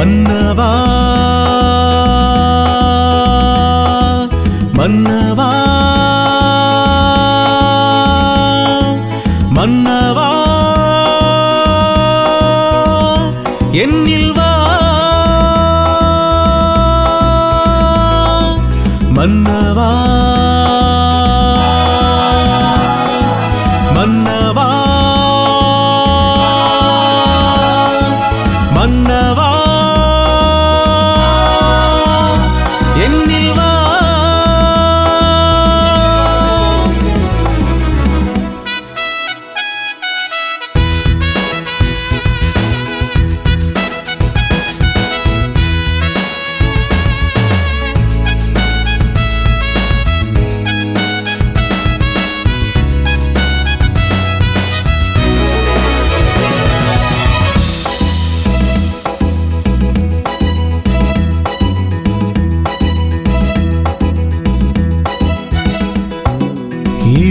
மன்னவா? மன்னவா? மன்னவா? என்னில் வா? மன்னவா?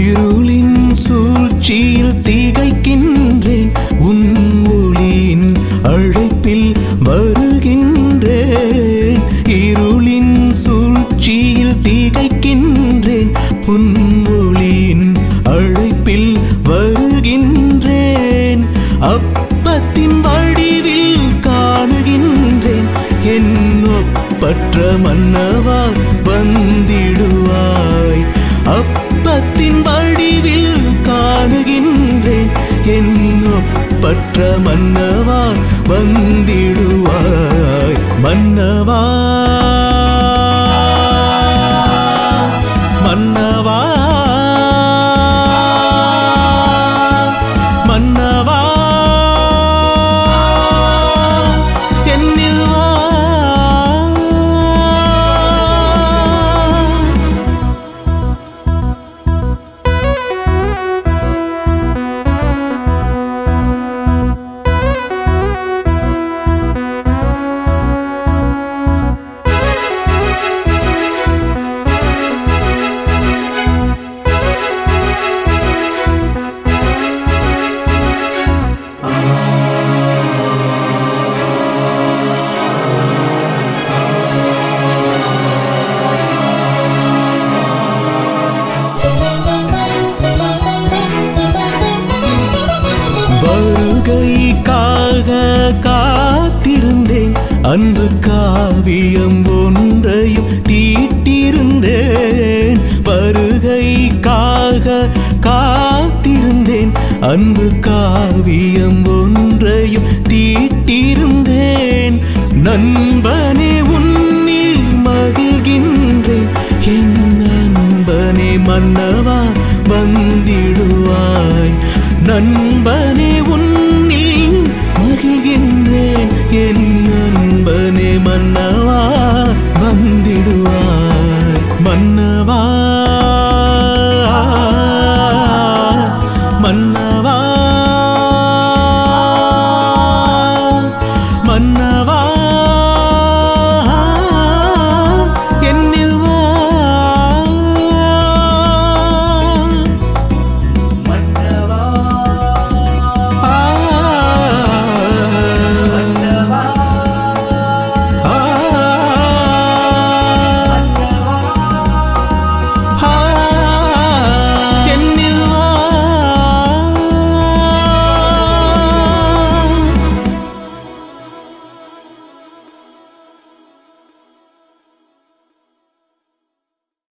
இருளின் சூழ்ச்சியில் திகைக்கின்றேன் உன் ஒளியின் அழைப்பில் வருகின்றேன் இருளின் சூழ்ச்சியில் திகைக்கின்றேன் உன் ஒளியின் அழைப்பில் வருகின்றேன். அப்பத்தின் வடிவில் காணுகின்றேன் என் ஒப்பற்ற மன்னவா வந்திடுவாய். அப்பத்தின் வடிவில் காணுகின்றேன். என் ஒப்பற்ற மன்னவா வந்திடுவாய். மன்னவா வருகைக்காக காத்திருந்தேன். அன்பு காவியம் ஒன்றையும் தீட்டிருந்தேன். வருகைக்காக காத்திருந்தேன். அன்பு காவியம் ஒன்றையும் தீட்டிருந்தேன். நண்பனே உன்னில் மகிழ்கின்றேன். என் நண்பனே மன்னவா நண்பனே உன்னில்